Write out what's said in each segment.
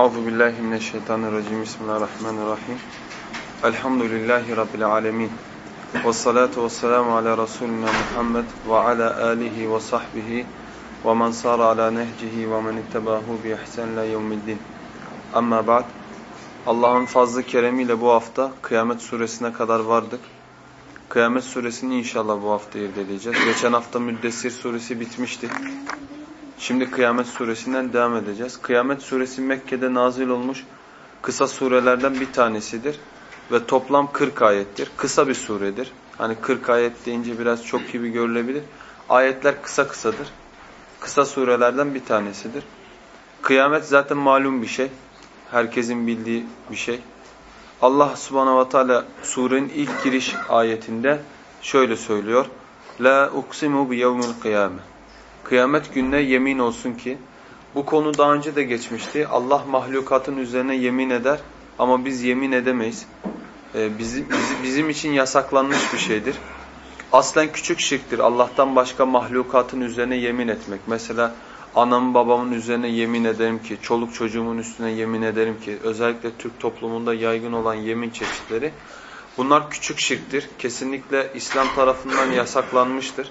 Euzu billahi mineşşeytanirracim. Bismillahirrahmanirrahim. Elhamdülillahi rabbil alamin. Ves salatu vesselamu ala rasulina Muhammed ve ala alihi ve sahbihi ve men sara ala nehcihi ve men ittebahu bi ihsan ila yevmiddin. Amma ba'd. Allah'ın fazlı keremiyle bu hafta Kıyamet suresine kadar vardık. Kıyamet suresini inşallah bu hafta irdeleyeceğiz. Geçen hafta Müddessir suresi bitmişti. Şimdi Kıyamet suresinden devam edeceğiz. Kıyamet suresi Mekke'de nazil olmuş kısa surelerden bir tanesidir. Ve toplam 40 ayettir. Kısa bir suredir. Hani 40 ayet deyince biraz çok gibi görülebilir. Ayetler kısa kısadır. Kısa surelerden bir tanesidir. Kıyamet zaten malum bir şey. Herkesin bildiği bir şey. Allah subhanahu ve teala surenin ilk giriş ayetinde şöyle söylüyor. La uksimu bi yevmil kıyame. Kıyamet gününe yemin olsun ki bu konu daha önce de geçmişti. Allah mahlukatın üzerine yemin eder ama biz yemin edemeyiz. Ee, bizim, bizim için yasaklanmış bir şeydir. Aslen küçük şirktir. Allah'tan başka mahlukatın üzerine yemin etmek. Mesela anamın babamın üzerine yemin ederim ki, çoluk çocuğumun üstüne yemin ederim ki, özellikle Türk toplumunda yaygın olan yemin çeşitleri. Bunlar küçük şirktir. Kesinlikle İslam tarafından yasaklanmıştır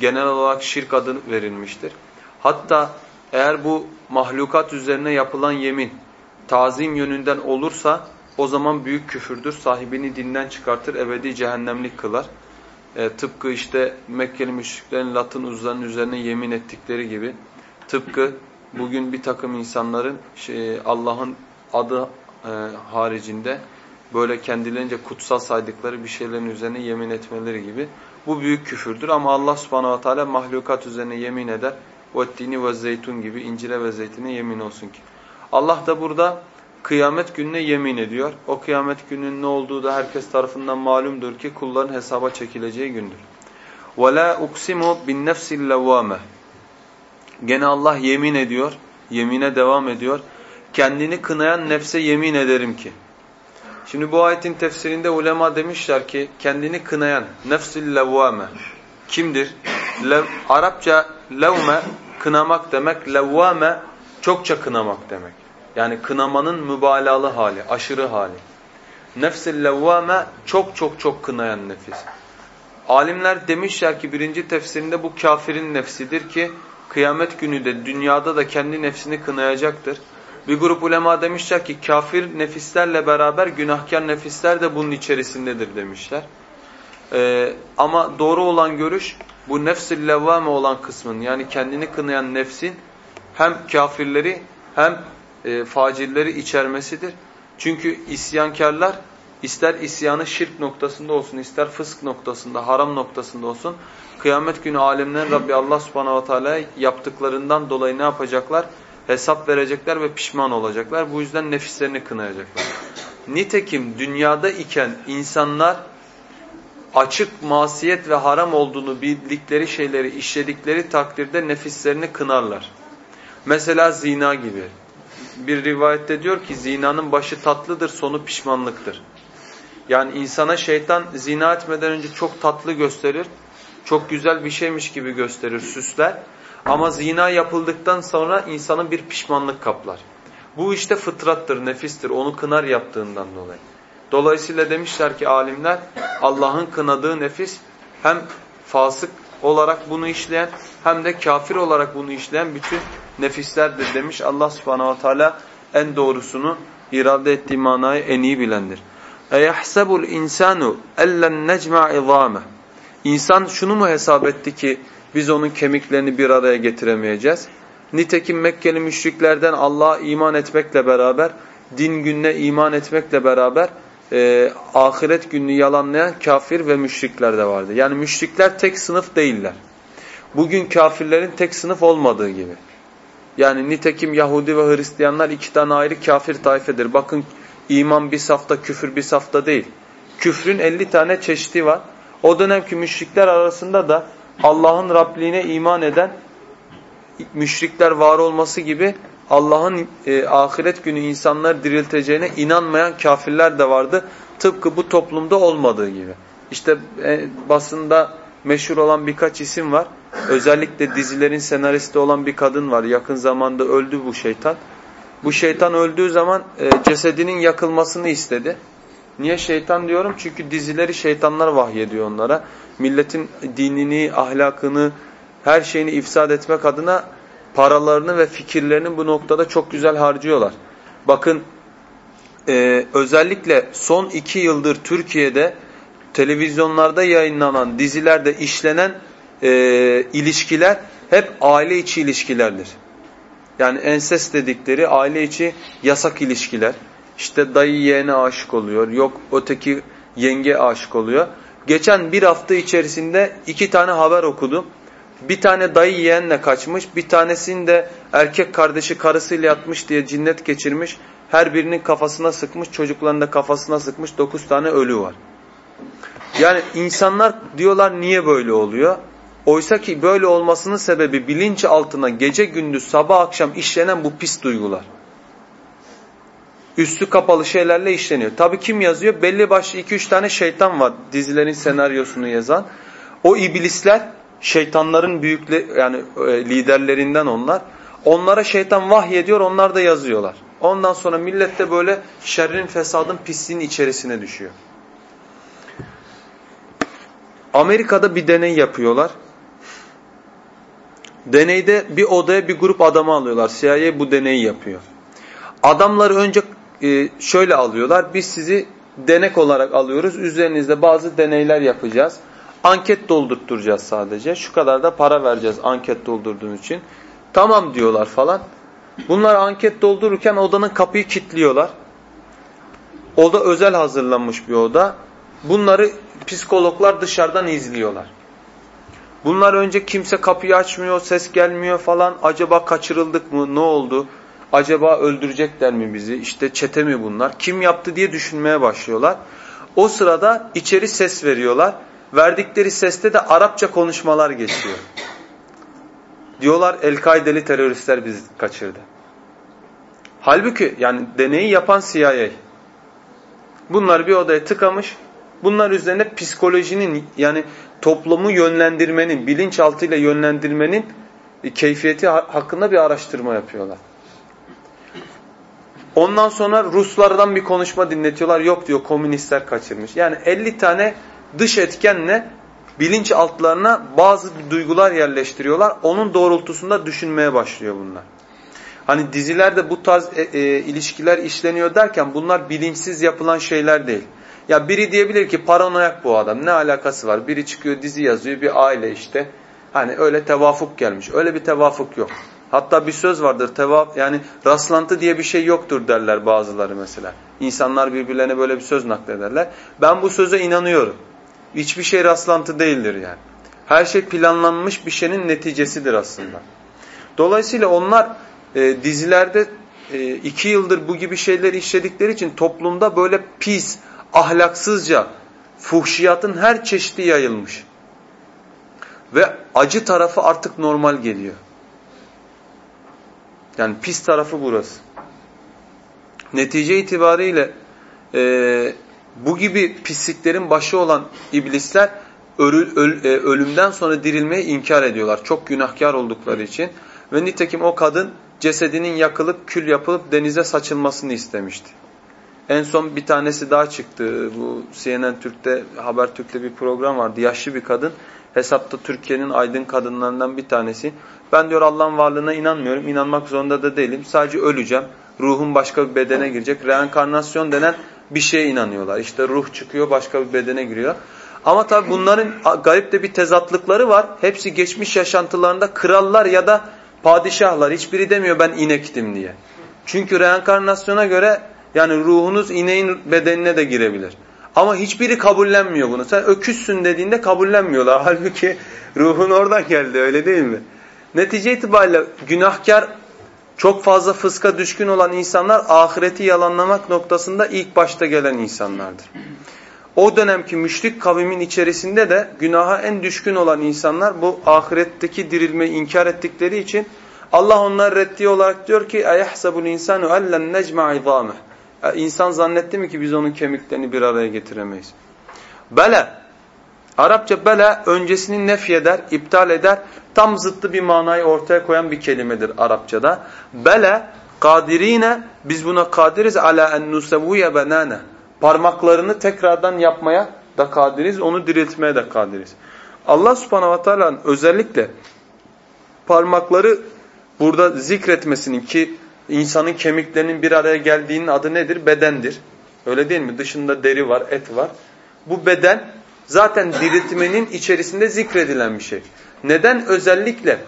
genel olarak şirk adı verilmiştir. Hatta eğer bu mahlukat üzerine yapılan yemin tazim yönünden olursa o zaman büyük küfürdür. Sahibini dinden çıkartır, ebedi cehennemlik kılar. E, tıpkı işte Mekkeli müşriklerin latın uzlarının üzerine yemin ettikleri gibi. Tıpkı bugün bir takım insanların şey, Allah'ın adı e, haricinde böyle kendilerince kutsal saydıkları bir şeylerin üzerine yemin etmeleri gibi. Bu büyük küfürdür ama Allah subhanahu wa ta'ala mahlukat üzerine yemin eder. وَالتِّينِ ve zeytun gibi incire ve zeytine yemin olsun ki. Allah da burada kıyamet gününe yemin ediyor. O kıyamet gününün ne olduğu da herkes tarafından malumdur ki kulların hesaba çekileceği gündür. وَلَا اُقْسِمُ بِالنَّفْسِ اللَّوَّامَ Gene Allah yemin ediyor, yemine devam ediyor. Kendini kınayan nefse yemin ederim ki. Şimdi bu ayetin tefsirinde ulema demişler ki kendini kınayan nefsil levvame kimdir? Lev, Arapça levme kınamak demek, levvame çokça kınamak demek. Yani kınamanın mübalağalı hali, aşırı hali. Nefsil levvame çok çok çok kınayan nefis. Alimler demişler ki birinci tefsirinde bu kafirin nefsidir ki kıyamet günü de dünyada da kendi nefsini kınayacaktır. Bir grup ulema demişler ki kafir nefislerle beraber günahkar nefisler de bunun içerisindedir demişler. Ee, ama doğru olan görüş bu nefs-i levvame olan kısmın yani kendini kınayan nefsin hem kafirleri hem e, facilleri içermesidir. Çünkü isyankarlar ister isyanı şirk noktasında olsun, ister fısk noktasında, haram noktasında olsun kıyamet günü alemlerin Rabbi Allah subhanahu ve teala yaptıklarından dolayı ne yapacaklar? Hesap verecekler ve pişman olacaklar. Bu yüzden nefislerini kınayacaklar. Nitekim dünyada iken insanlar açık masiyet ve haram olduğunu bildikleri şeyleri işledikleri takdirde nefislerini kınarlar. Mesela zina gibi. Bir rivayette diyor ki zinanın başı tatlıdır, sonu pişmanlıktır. Yani insana şeytan zina etmeden önce çok tatlı gösterir, çok güzel bir şeymiş gibi gösterir, süsler. Ama zina yapıldıktan sonra insanın bir pişmanlık kaplar. Bu işte fıtrattır, nefistir. Onu kınar yaptığından dolayı. Dolayısıyla demişler ki alimler Allah'ın kınadığı nefis hem fasık olarak bunu işleyen hem de kafir olarak bunu işleyen bütün nefislerdir demiş. Allah subhanahu wa ta'ala en doğrusunu irade ettiği manayı en iyi bilendir. اَيَحْسَبُ الْاِنْسَانُ اَلَّنْ نَجْمَعِ اِظَامَهِ İnsan şunu mu hesap etti ki biz onun kemiklerini bir araya getiremeyeceğiz. Nitekim Mekkeli müşriklerden Allah'a iman etmekle beraber, din gününe iman etmekle beraber e, ahiret gününü yalanlayan kafir ve müşrikler de vardı. Yani müşrikler tek sınıf değiller. Bugün kafirlerin tek sınıf olmadığı gibi. Yani nitekim Yahudi ve Hristiyanlar iki tane ayrı kafir taifedir. Bakın iman bir safta, küfür bir safta değil. Küfrün elli tane çeşidi var. O dönemki müşrikler arasında da Allah'ın Rabliğine iman eden müşrikler var olması gibi Allah'ın e, ahiret günü insanları dirilteceğine inanmayan kafirler de vardı. Tıpkı bu toplumda olmadığı gibi. İşte e, basında meşhur olan birkaç isim var. Özellikle dizilerin senaristi olan bir kadın var. Yakın zamanda öldü bu şeytan. Bu şeytan öldüğü zaman e, cesedinin yakılmasını istedi. Niye şeytan diyorum? Çünkü dizileri şeytanlar vahyediyor onlara. Milletin dinini, ahlakını, her şeyini ifsad etmek adına paralarını ve fikirlerini bu noktada çok güzel harcıyorlar. Bakın e, özellikle son iki yıldır Türkiye'de televizyonlarda yayınlanan dizilerde işlenen e, ilişkiler hep aile içi ilişkilerdir. Yani enses dedikleri aile içi yasak ilişkiler. İşte dayı yeğene aşık oluyor. Yok öteki yenge aşık oluyor. Geçen bir hafta içerisinde iki tane haber okudum. Bir tane dayı yeğenle kaçmış. Bir tanesinin de erkek kardeşi karısıyla yatmış diye cinnet geçirmiş. Her birinin kafasına sıkmış. Çocuklarının da kafasına sıkmış. Dokuz tane ölü var. Yani insanlar diyorlar niye böyle oluyor? Oysa ki böyle olmasının sebebi bilinç altına gece gündüz sabah akşam işlenen bu pis duygular. Üstü kapalı şeylerle işleniyor. Tabi kim yazıyor? Belli başlı 2-3 tane şeytan var dizilerin senaryosunu yazan. O iblisler şeytanların büyükle yani e, liderlerinden onlar. Onlara şeytan vahyediyor, onlar da yazıyorlar. Ondan sonra millet de böyle şerrin, fesadın, pisliğin içerisine düşüyor. Amerika'da bir deney yapıyorlar. Deneyde bir odaya bir grup adamı alıyorlar. CIA bu deneyi yapıyor. Adamları önce e, şöyle alıyorlar. Biz sizi denek olarak alıyoruz. Üzerinizde bazı deneyler yapacağız. Anket doldurtturacağız sadece. Şu kadar da para vereceğiz anket doldurduğun için. Tamam diyorlar falan. Bunlar anket doldururken odanın kapıyı kilitliyorlar. Oda özel hazırlanmış bir oda. Bunları psikologlar dışarıdan izliyorlar. Bunlar önce kimse kapıyı açmıyor, ses gelmiyor falan. Acaba kaçırıldık mı? Ne oldu? Acaba öldürecekler mi bizi? İşte çete mi bunlar? Kim yaptı diye düşünmeye başlıyorlar. O sırada içeri ses veriyorlar. Verdikleri seste de Arapça konuşmalar geçiyor. Diyorlar El-Kaideli teröristler bizi kaçırdı. Halbuki yani deneyi yapan CIA. Bunlar bir odaya tıkamış. Bunlar üzerine psikolojinin yani toplumu yönlendirmenin, bilinçaltıyla yönlendirmenin keyfiyeti hakkında bir araştırma yapıyorlar. Ondan sonra Ruslardan bir konuşma dinletiyorlar. Yok diyor komünistler kaçırmış. Yani 50 tane dış etkenle bilinç altlarına bazı duygular yerleştiriyorlar. Onun doğrultusunda düşünmeye başlıyor bunlar. Hani dizilerde bu tarz e, e, ilişkiler işleniyor derken bunlar bilinçsiz yapılan şeyler değil. Ya biri diyebilir ki paranoyak bu adam ne alakası var? Biri çıkıyor dizi yazıyor bir aile işte. Hani öyle tevafuk gelmiş. Öyle bir tevafuk yok. Hatta bir söz vardır tevaf yani rastlantı diye bir şey yoktur derler bazıları mesela. İnsanlar birbirlerine böyle bir söz naklederler. Ben bu söze inanıyorum. Hiçbir şey rastlantı değildir yani. Her şey planlanmış bir şeyin neticesidir aslında. Dolayısıyla onlar e, dizilerde e, iki yıldır bu gibi şeyleri işledikleri için toplumda böyle pis, ahlaksızca, fuhşiyatın her çeşidi yayılmış. Ve acı tarafı artık normal geliyor. Yani pis tarafı burası. Netice itibariyle e, bu gibi pisliklerin başı olan iblisler ölü, öl, e, ölümden sonra dirilmeyi inkar ediyorlar. Çok günahkar oldukları için. Ve nitekim o kadın cesedinin yakılıp kül yapılıp denize saçılmasını istemişti. En son bir tanesi daha çıktı. Bu CNN Türk'te, Habertürk'te bir program vardı. Yaşlı bir kadın. Hesapta Türkiye'nin aydın kadınlarından bir tanesi. Ben diyor Allah'ın varlığına inanmıyorum. İnanmak zorunda da değilim. Sadece öleceğim. Ruhum başka bir bedene girecek. Reenkarnasyon denen bir şeye inanıyorlar. İşte ruh çıkıyor başka bir bedene giriyor. Ama tabi bunların garip de bir tezatlıkları var. Hepsi geçmiş yaşantılarında krallar ya da padişahlar. Hiçbiri demiyor ben inektim diye. Çünkü reenkarnasyona göre yani ruhunuz ineğin bedenine de girebilir. Ama hiçbiri kabullenmiyor bunu. Sen öküzsün dediğinde kabullenmiyorlar. Halbuki ruhun oradan geldi öyle değil mi? Netice itibariyle günahkar çok fazla fıska düşkün olan insanlar ahireti yalanlamak noktasında ilk başta gelen insanlardır. O dönemki müşrik kavimin içerisinde de günaha en düşkün olan insanlar bu ahiretteki dirilmeyi inkar ettikleri için Allah onları reddi olarak diyor ki اَيَحْسَبُ الْاِنْسَانُ اَلَّنْ نَجْمَعِ ظَامِهِ İnsan zannetti mi ki biz onun kemiklerini bir araya getiremeyiz? Bele. Arapça bele öncesini nefyeder, iptal eder. Tam zıttı bir manayı ortaya koyan bir kelimedir Arapçada. Bele kadirine biz buna kadiriz ala en nusavviye benana. Parmaklarını tekrardan yapmaya da kadiriz, onu diriltmeye de kadiriz. Allah subhanahu wa ta'ala'nın özellikle parmakları burada zikretmesinin ki insanın kemiklerinin bir araya geldiğinin adı nedir? Bedendir. Öyle değil mi? Dışında deri var, et var. Bu beden zaten diriltmenin içerisinde zikredilen bir şey. Neden özellikle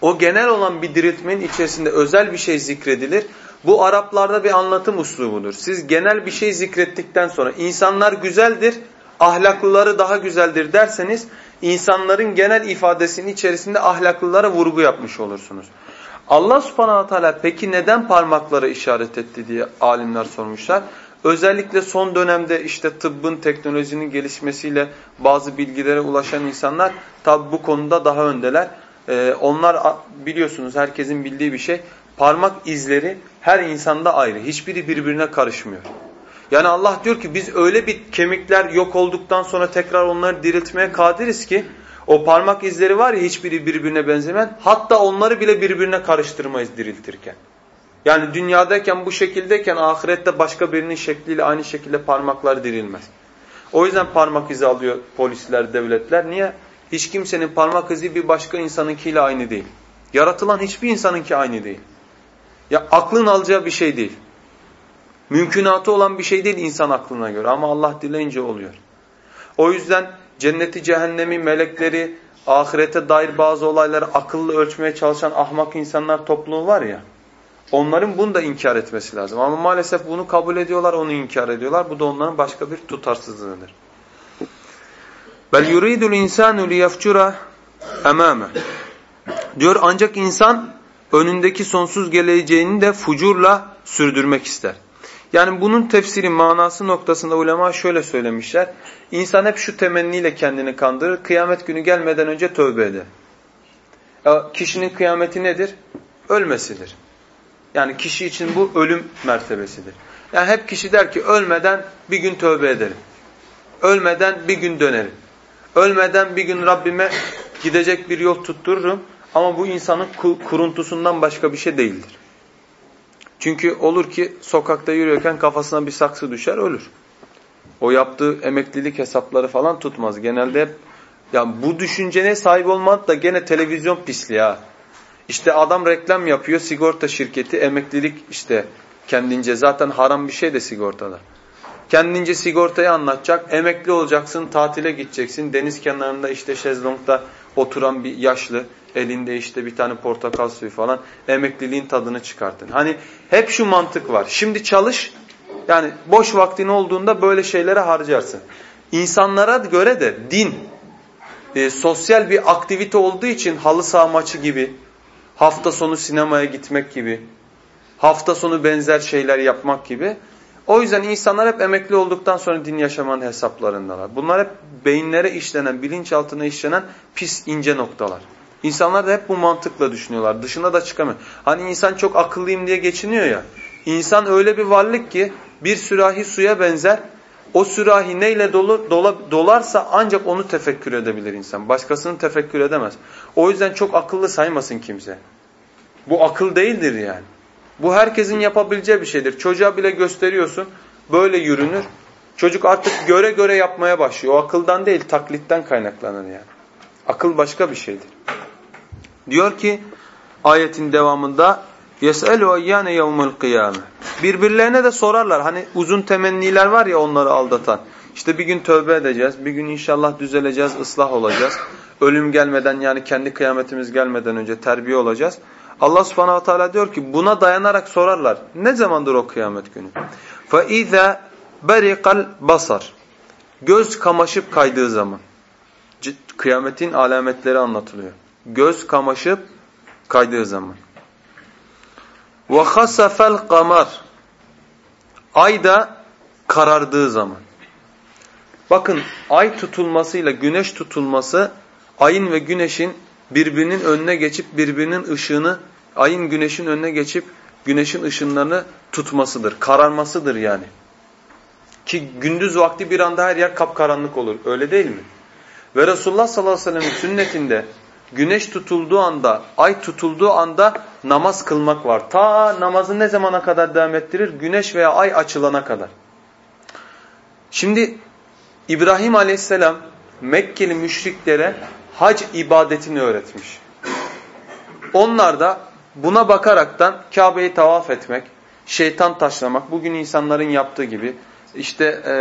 o genel olan bir diriltmenin içerisinde özel bir şey zikredilir? Bu Araplarda bir anlatım uslubudur. Siz genel bir şey zikrettikten sonra insanlar güzeldir, ahlaklıları daha güzeldir derseniz insanların genel ifadesinin içerisinde ahlaklılara vurgu yapmış olursunuz. Allah subhanahu teala peki neden parmakları işaret etti diye alimler sormuşlar. Özellikle son dönemde işte tıbbın, teknolojinin gelişmesiyle bazı bilgilere ulaşan insanlar tabi bu konuda daha öndeler. Ee, onlar biliyorsunuz herkesin bildiği bir şey. Parmak izleri her insanda ayrı. Hiçbiri birbirine karışmıyor. Yani Allah diyor ki biz öyle bir kemikler yok olduktan sonra tekrar onları diriltmeye kadiriz ki o parmak izleri var ya hiçbiri birbirine benzemeyen hatta onları bile birbirine karıştırmayız diriltirken. Yani dünyadayken bu şekildeyken ahirette başka birinin şekliyle aynı şekilde parmaklar dirilmez. O yüzden parmak izi alıyor polisler, devletler. Niye? Hiç kimsenin parmak izi bir başka insanınkiyle aynı değil. Yaratılan hiçbir insanınki aynı değil. Ya aklın alacağı bir şey değil. Mümkünatı olan bir şey değil insan aklına göre ama Allah dileyince oluyor. O yüzden cenneti, cehennemi, melekleri, ahirete dair bazı olayları akıllı ölçmeye çalışan ahmak insanlar topluluğu var ya. Onların bunu da inkar etmesi lazım. Ama maalesef bunu kabul ediyorlar, onu inkar ediyorlar. Bu da onların başka bir tutarsızlığıdır. Bel yuridul insanu liyafcura emame. Diyor ancak insan önündeki sonsuz geleceğini de fucurla sürdürmek ister. Yani bunun tefsiri manası noktasında ulema şöyle söylemişler. İnsan hep şu temenniyle kendini kandırır. Kıyamet günü gelmeden önce tövbe eder. Ya, kişinin kıyameti nedir? Ölmesidir. Yani kişi için bu ölüm mertebesidir. Yani hep kişi der ki ölmeden bir gün tövbe ederim. Ölmeden bir gün dönerim. Ölmeden bir gün Rabbime gidecek bir yol tuttururum. Ama bu insanın kuruntusundan başka bir şey değildir. Çünkü olur ki sokakta yürüyorken kafasına bir saksı düşer ölür. O yaptığı emeklilik hesapları falan tutmaz. Genelde hep ya bu düşüncene sahip olmak da gene televizyon pisliği ha. İşte adam reklam yapıyor sigorta şirketi emeklilik işte kendince zaten haram bir şey de sigortada. Kendince sigortayı anlatacak. Emekli olacaksın, tatile gideceksin. Deniz kenarında işte şezlongda oturan bir yaşlı, elinde işte bir tane portakal suyu falan. Emekliliğin tadını çıkartın. Hani hep şu mantık var. Şimdi çalış, yani boş vaktin olduğunda böyle şeylere harcarsın. İnsanlara göre de din, e, sosyal bir aktivite olduğu için halı saha maçı gibi, hafta sonu sinemaya gitmek gibi, hafta sonu benzer şeyler yapmak gibi o yüzden insanlar hep emekli olduktan sonra din yaşamanın hesaplarındalar. Bunlar hep beyinlere işlenen, bilinçaltına işlenen pis ince noktalar. İnsanlar da hep bu mantıkla düşünüyorlar. Dışına da çıkamıyor. Hani insan çok akıllıyım diye geçiniyor ya. İnsan öyle bir varlık ki bir sürahi suya benzer. O sürahi neyle dolu, dola, dolarsa ancak onu tefekkür edebilir insan. Başkasını tefekkür edemez. O yüzden çok akıllı saymasın kimse. Bu akıl değildir yani. Bu herkesin yapabileceği bir şeydir. Çocuğa bile gösteriyorsun. Böyle yürünür. Çocuk artık göre göre yapmaya başlıyor. O akıldan değil taklitten kaynaklanır yani. Akıl başka bir şeydir. Diyor ki ayetin devamında يَسْأَلُ اَيَّانَ يَوْمُ الْقِيَامَةِ Birbirlerine de sorarlar. Hani uzun temenniler var ya onları aldatan. İşte bir gün tövbe edeceğiz. Bir gün inşallah düzeleceğiz, ıslah olacağız. Ölüm gelmeden yani kendi kıyametimiz gelmeden önce terbiye olacağız. Allah subhanahu teala diyor ki buna dayanarak sorarlar. Ne zamandır o kıyamet günü? فَاِذَا بَرِقَ basar. Göz kamaşıp kaydığı zaman. Kıyametin alametleri anlatılıyor. göz kamaşıp kaydığı zaman. Ve hasafel kamar ay da karardığı zaman. Bakın ay tutulmasıyla güneş tutulması ayın ve güneşin birbirinin önüne geçip birbirinin ışığını ayın güneşin önüne geçip güneşin ışınlarını tutmasıdır. Kararmasıdır yani. Ki gündüz vakti bir anda her yer kapkaranlık olur. Öyle değil mi? Ve Resulullah sallallahu aleyhi ve sellem'in sünnetinde güneş tutulduğu anda, ay tutulduğu anda namaz kılmak var. Ta namazı ne zamana kadar devam ettirir? Güneş veya ay açılana kadar. Şimdi İbrahim aleyhisselam Mekkeli müşriklere hac ibadetini öğretmiş. Onlar da buna bakaraktan Kabe'yi tavaf etmek, şeytan taşlamak, bugün insanların yaptığı gibi işte e,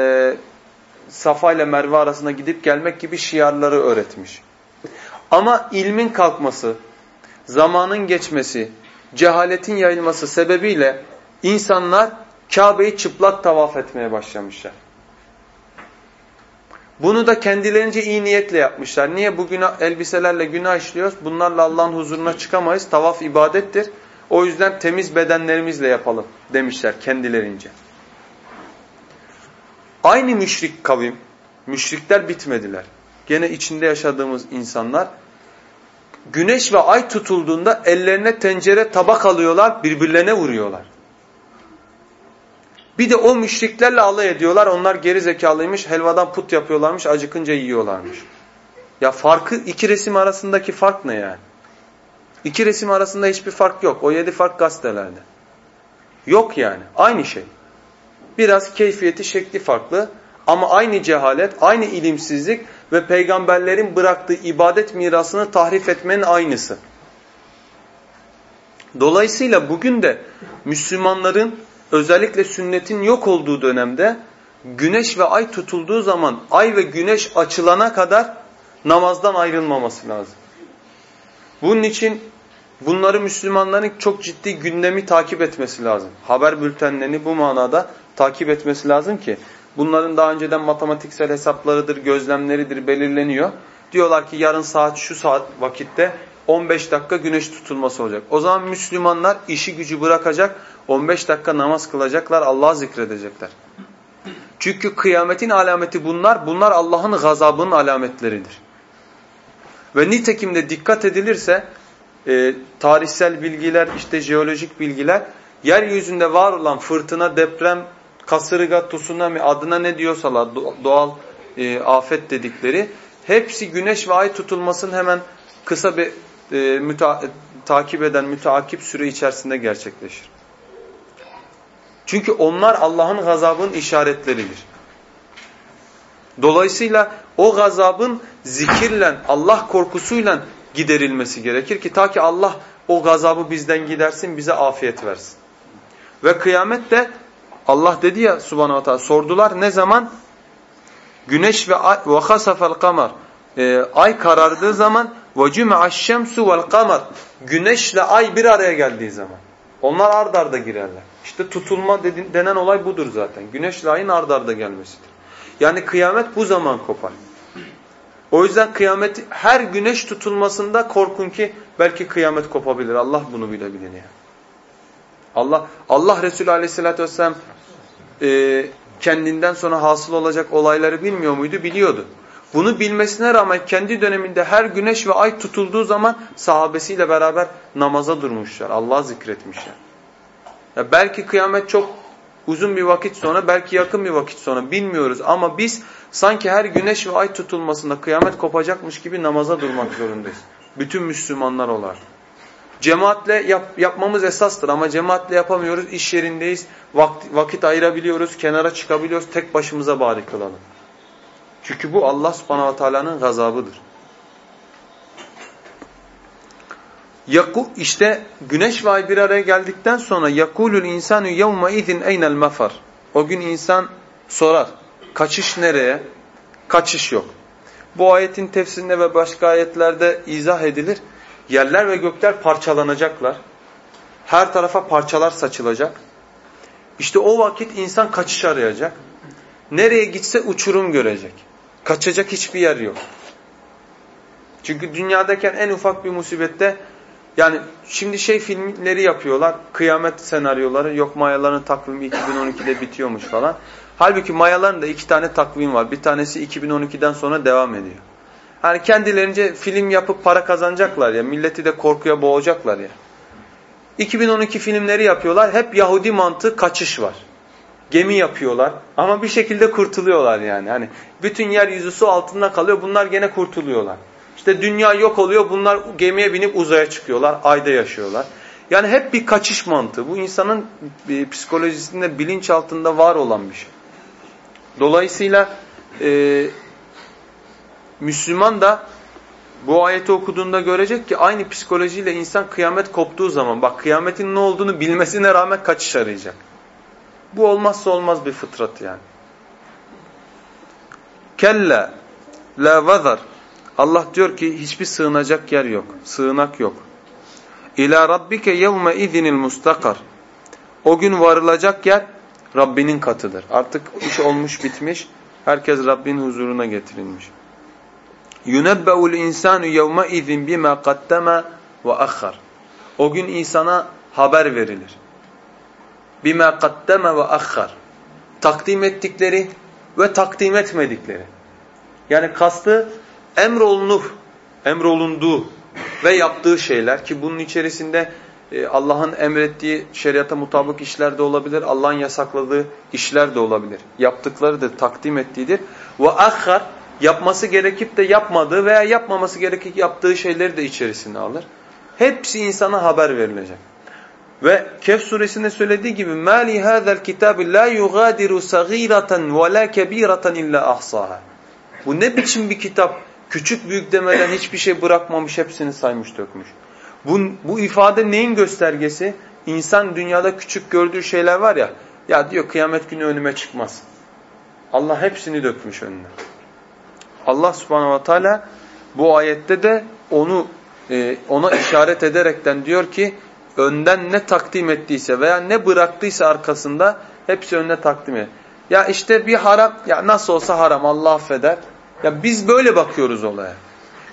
Safa ile Merve arasında gidip gelmek gibi şiarları öğretmiş. Ama ilmin kalkması, zamanın geçmesi, cehaletin yayılması sebebiyle insanlar Kabe'yi çıplak tavaf etmeye başlamışlar. Bunu da kendilerince iyi niyetle yapmışlar. Niye bu elbiselerle günah işliyoruz? Bunlarla Allah'ın huzuruna çıkamayız. Tavaf ibadettir. O yüzden temiz bedenlerimizle yapalım demişler kendilerince. Aynı müşrik kavim, müşrikler bitmediler. Gene içinde yaşadığımız insanlar güneş ve ay tutulduğunda ellerine tencere tabak alıyorlar, birbirlerine vuruyorlar. Bir de o müşriklerle alay ediyorlar. Onlar geri zekalıymış, helvadan put yapıyorlarmış, acıkınca yiyorlarmış. Ya farkı iki resim arasındaki fark ne yani? İki resim arasında hiçbir fark yok. O yedi fark gazetelerde. Yok yani. Aynı şey. Biraz keyfiyeti, şekli farklı. Ama aynı cehalet, aynı ilimsizlik ve peygamberlerin bıraktığı ibadet mirasını tahrif etmenin aynısı. Dolayısıyla bugün de Müslümanların özellikle sünnetin yok olduğu dönemde güneş ve ay tutulduğu zaman ay ve güneş açılana kadar namazdan ayrılmaması lazım. Bunun için bunları Müslümanların çok ciddi gündemi takip etmesi lazım. Haber bültenlerini bu manada takip etmesi lazım ki bunların daha önceden matematiksel hesaplarıdır, gözlemleridir belirleniyor. Diyorlar ki yarın saat şu saat vakitte 15 dakika güneş tutulması olacak. O zaman Müslümanlar işi gücü bırakacak, 15 dakika namaz kılacaklar, Allah'ı zikredecekler. Çünkü kıyametin alameti bunlar, bunlar Allah'ın gazabının alametleridir. Ve nitekim de dikkat edilirse e, tarihsel bilgiler, işte jeolojik bilgiler, yeryüzünde var olan fırtına, deprem, kasırga, tsunami adına ne diyorsalar doğal e, afet dedikleri hepsi güneş ve ay tutulmasının hemen kısa bir e, müta takip eden müteakip süre içerisinde gerçekleşir. Çünkü onlar Allah'ın gazabının işaretleridir. Dolayısıyla o gazabın zikirle, Allah korkusuyla giderilmesi gerekir ki ta ki Allah o gazabı bizden gidersin, bize afiyet versin. Ve kıyamet de Allah dedi ya subhanahu wa ta'ala sordular ne zaman? Güneş ve ay hasafel kamar. Ee, ay karardığı zaman şemsu vel kamar. Güneşle ay bir araya geldiği zaman. Onlar ard arda girerler. İşte tutulma denen olay budur zaten. Güneşle ayın ard arda gelmesidir. Yani kıyamet bu zaman kopar. O yüzden kıyamet her güneş tutulmasında korkun ki belki kıyamet kopabilir. Allah bunu bilebilir yani. Allah Allah Resulü Aleyhisselatü vesselam e, kendinden sonra hasıl olacak olayları bilmiyor muydu? Biliyordu. Bunu bilmesine rağmen kendi döneminde her güneş ve ay tutulduğu zaman sahabesiyle beraber namaza durmuşlar. Allah'ı zikretmişler. Ya belki kıyamet çok uzun bir vakit sonra, belki yakın bir vakit sonra bilmiyoruz ama biz sanki her güneş ve ay tutulmasında kıyamet kopacakmış gibi namaza durmak zorundayız. Bütün Müslümanlar olarak. Cemaatle yap, yapmamız esastır ama cemaatle yapamıyoruz. İş yerindeyiz. Vakit, vakit ayırabiliyoruz. Kenara çıkabiliyoruz. Tek başımıza bari kılalım. Çünkü bu Allah subhanahu teala'nın gazabıdır. Yaku, işte güneş ve ay bir araya geldikten sonra yakulul insanu yevme izin eynel mafar. O gün insan sorar. Kaçış nereye? Kaçış yok. Bu ayetin tefsirinde ve başka ayetlerde izah edilir. Yerler ve gökler parçalanacaklar. Her tarafa parçalar saçılacak. İşte o vakit insan kaçış arayacak. Nereye gitse uçurum görecek. Kaçacak hiçbir yer yok. Çünkü dünyadayken en ufak bir musibette yani şimdi şey filmleri yapıyorlar. Kıyamet senaryoları. Yok Mayaların takvimi 2012'de bitiyormuş falan. Halbuki Mayaların da iki tane takvim var. Bir tanesi 2012'den sonra devam ediyor. Hani kendilerince film yapıp para kazanacaklar ya. Milleti de korkuya boğacaklar ya. 2012 filmleri yapıyorlar. Hep Yahudi mantığı kaçış var. Gemi yapıyorlar ama bir şekilde kurtuluyorlar yani. Hani bütün yeryüzü su altında kalıyor. Bunlar gene kurtuluyorlar. İşte dünya yok oluyor bunlar gemiye binip uzaya çıkıyorlar ayda yaşıyorlar. Yani hep bir kaçış mantığı bu insanın e, psikolojisinde bilinç altında var olan bir şey. Dolayısıyla e, Müslüman da bu ayeti okuduğunda görecek ki aynı psikolojiyle insan kıyamet koptuğu zaman bak kıyametin ne olduğunu bilmesine rağmen kaçış arayacak. Bu olmazsa olmaz bir fıtrat yani. Kella la vazar Allah diyor ki hiçbir sığınacak yer yok. Sığınak yok. İlâ rabbike yevme izinil mustakar. O gün varılacak yer Rabbinin katıdır. Artık iş olmuş bitmiş. Herkes Rabbinin huzuruna getirilmiş. İnsanu yevme izin bima kaddeme ve ahhar. O gün insana haber verilir. Kaddeme ve ahhar. Takdim ettikleri ve takdim etmedikleri. Yani kastı emrolunur, emrolunduğu ve yaptığı şeyler ki bunun içerisinde e, Allah'ın emrettiği şeriata mutabık işler de olabilir, Allah'ın yasakladığı işler de olabilir. Yaptıkları da takdim ettiğidir. Ve ahhar yapması gerekip de yapmadığı veya yapmaması gerekip yaptığı şeyleri de içerisine alır. Hepsi insana haber verilecek. Ve Kehf suresinde söylediği gibi hadal kitabi la yugadiru sagiratan ve la kebiratan illa ahsaha. Bu ne biçim bir kitap? Küçük büyük demeden hiçbir şey bırakmamış, hepsini saymış dökmüş. Bu, bu ifade neyin göstergesi? İnsan dünyada küçük gördüğü şeyler var ya, ya diyor kıyamet günü önüme çıkmaz. Allah hepsini dökmüş önüne. Allah subhanahu ve teala bu ayette de onu e, ona işaret ederekten diyor ki önden ne takdim ettiyse veya ne bıraktıysa arkasında hepsi önüne takdim et. Ya işte bir haram ya nasıl olsa haram Allah affeder. Ya biz böyle bakıyoruz olaya.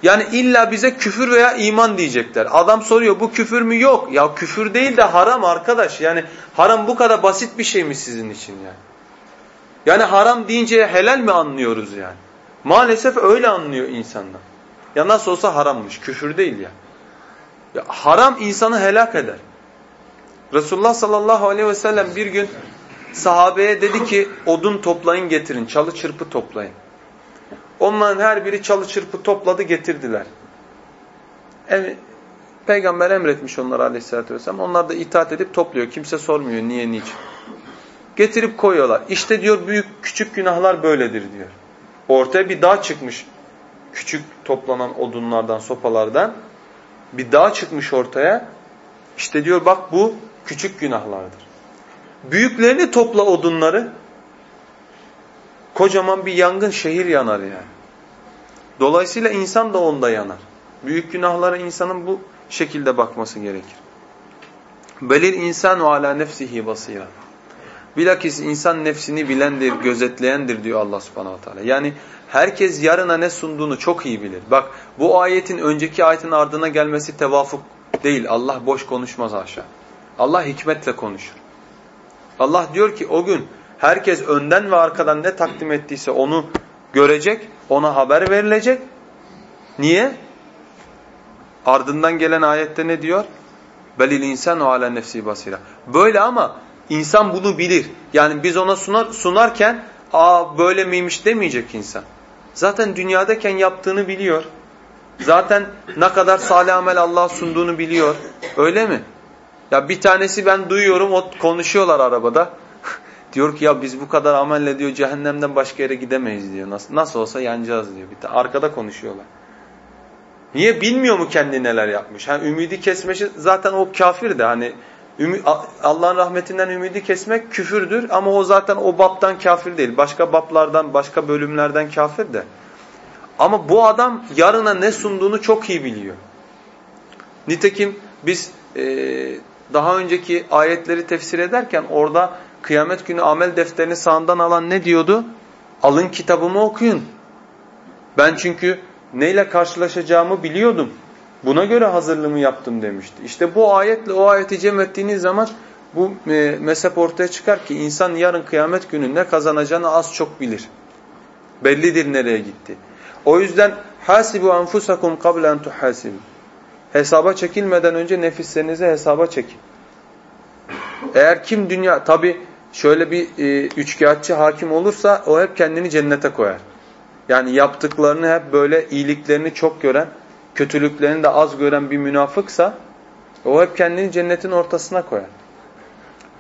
Yani illa bize küfür veya iman diyecekler. Adam soruyor bu küfür mü? Yok. Ya küfür değil de haram arkadaş. Yani haram bu kadar basit bir şey mi sizin için yani? Yani haram deyince helal mi anlıyoruz yani? Maalesef öyle anlıyor insanlar. Ya nasıl olsa harammış. Küfür değil ya. ya haram insanı helak eder. Resulullah sallallahu aleyhi ve sellem bir gün sahabeye dedi ki odun toplayın getirin. Çalı çırpı toplayın. Onların her biri çalı çırpı topladı getirdiler. Yani, Peygamber emretmiş onlara aleyhissalatü vesselam. Onlar da itaat edip topluyor. Kimse sormuyor niye niçin. Getirip koyuyorlar. İşte diyor büyük küçük günahlar böyledir diyor. Ortaya bir dağ çıkmış. Küçük toplanan odunlardan, sopalardan. Bir dağ çıkmış ortaya. İşte diyor bak bu küçük günahlardır. Büyüklerini topla odunları. Kocaman bir yangın şehir yanar yani. Dolayısıyla insan da onda yanar. Büyük günahlara insanın bu şekilde bakması gerekir. Belil insanu ala nefsihi basira. Bilakis insan nefsini bilendir, gözetleyendir diyor Allah subhanahu teala. Yani herkes yarına ne sunduğunu çok iyi bilir. Bak bu ayetin önceki ayetin ardına gelmesi tevafuk değil. Allah boş konuşmaz aşağı. Allah hikmetle konuşur. Allah diyor ki o gün herkes önden ve arkadan ne takdim ettiyse onu görecek, ona haber verilecek. Niye? Ardından gelen ayette ne diyor? Belil insanu ala nefsi basira. Böyle ama İnsan bunu bilir. Yani biz ona sunar, sunarken aa böyle miymiş demeyecek insan. Zaten dünyadayken yaptığını biliyor. Zaten ne kadar salih amel Allah sunduğunu biliyor. Öyle mi? Ya bir tanesi ben duyuyorum o konuşuyorlar arabada. diyor ki ya biz bu kadar amelle diyor cehennemden başka yere gidemeyiz diyor. Nasıl, nasıl olsa yanacağız diyor. Bir arkada konuşuyorlar. Niye bilmiyor mu kendi neler yapmış? Ha, ümidi kesmesi zaten o kafir de hani Allah'ın rahmetinden ümidi kesmek küfürdür ama o zaten o baptan kafir değil. Başka baplardan, başka bölümlerden kafir de. Ama bu adam yarına ne sunduğunu çok iyi biliyor. Nitekim biz e, daha önceki ayetleri tefsir ederken orada kıyamet günü amel defterini sağından alan ne diyordu? Alın kitabımı okuyun. Ben çünkü neyle karşılaşacağımı biliyordum. Buna göre hazırlığımı yaptım demişti. İşte bu ayetle o ayeti cem ettiğiniz zaman bu e, mezhep ortaya çıkar ki insan yarın kıyamet günü ne kazanacağını az çok bilir. Bellidir nereye gitti. O yüzden hasibu enfusakum qabla en tuhasibu. Hesaba çekilmeden önce nefislerinizi hesaba çekin. Eğer kim dünya tabi şöyle bir e, üçkağıtçı hakim olursa o hep kendini cennete koyar. yani yaptıklarını hep böyle iyiliklerini çok gören, kötülüklerini de az gören bir münafıksa o hep kendini cennetin ortasına koyar.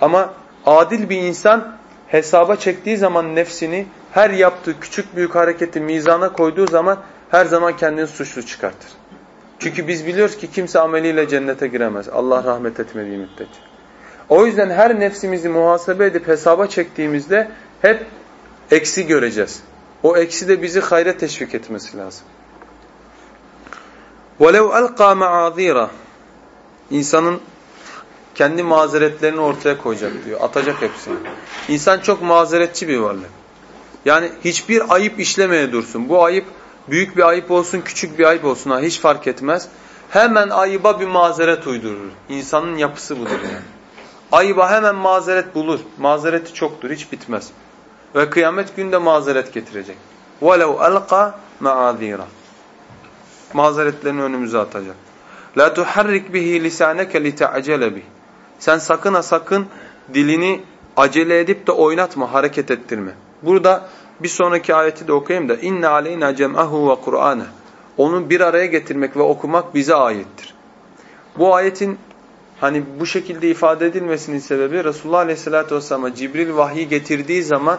Ama adil bir insan hesaba çektiği zaman nefsini her yaptığı küçük büyük hareketi mizana koyduğu zaman her zaman kendini suçlu çıkartır. Çünkü biz biliyoruz ki kimse ameliyle cennete giremez. Allah rahmet etmediği müddetçe. O yüzden her nefsimizi muhasebe edip hesaba çektiğimizde hep eksi göreceğiz. O eksi de bizi hayra teşvik etmesi lazım. وَلَوْ أَلْقَى مَعَاذِيرًا İnsanın kendi mazeretlerini ortaya koyacak diyor. Atacak hepsini. İnsan çok mazeretçi bir varlık. Yani hiçbir ayıp işlemeye dursun. Bu ayıp büyük bir ayıp olsun, küçük bir ayıp olsun ha hiç fark etmez. Hemen ayıba bir mazeret uydurur. İnsanın yapısı budur yani. Ayıba hemen mazeret bulur. Mazereti çoktur, hiç bitmez. Ve kıyamet günde mazeret getirecek. وَلَوْ أَلْقَى مَعَذ۪يرًا mazeretlerini önümüze atacak. La tuharrik bihi lisaneke li ta'cele bih. Sen sakın ha sakın dilini acele edip de oynatma, hareket ettirme. Burada bir sonraki ayeti de okuyayım da inne aleyna cem'ahu ve Kur'an'ı. Onu bir araya getirmek ve okumak bize aittir. Bu ayetin hani bu şekilde ifade edilmesinin sebebi Resulullah Aleyhisselatü Vesselam'a Cibril vahyi getirdiği zaman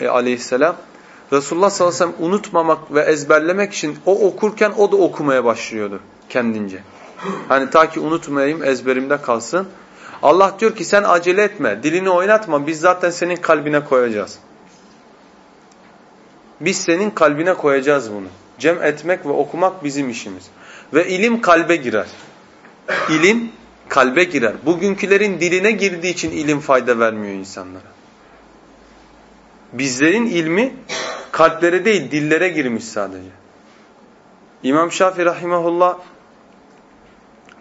e, aleyhisselam Resulullah sallallahu aleyhi ve sellem unutmamak ve ezberlemek için o okurken o da okumaya başlıyordu kendince. Hani ta ki unutmayayım ezberimde kalsın. Allah diyor ki sen acele etme, dilini oynatma biz zaten senin kalbine koyacağız. Biz senin kalbine koyacağız bunu. Cem etmek ve okumak bizim işimiz. Ve ilim kalbe girer. İlim kalbe girer. Bugünkülerin diline girdiği için ilim fayda vermiyor insanlara. Bizlerin ilmi kalplere değil dillere girmiş sadece. İmam Şafii rahimahullah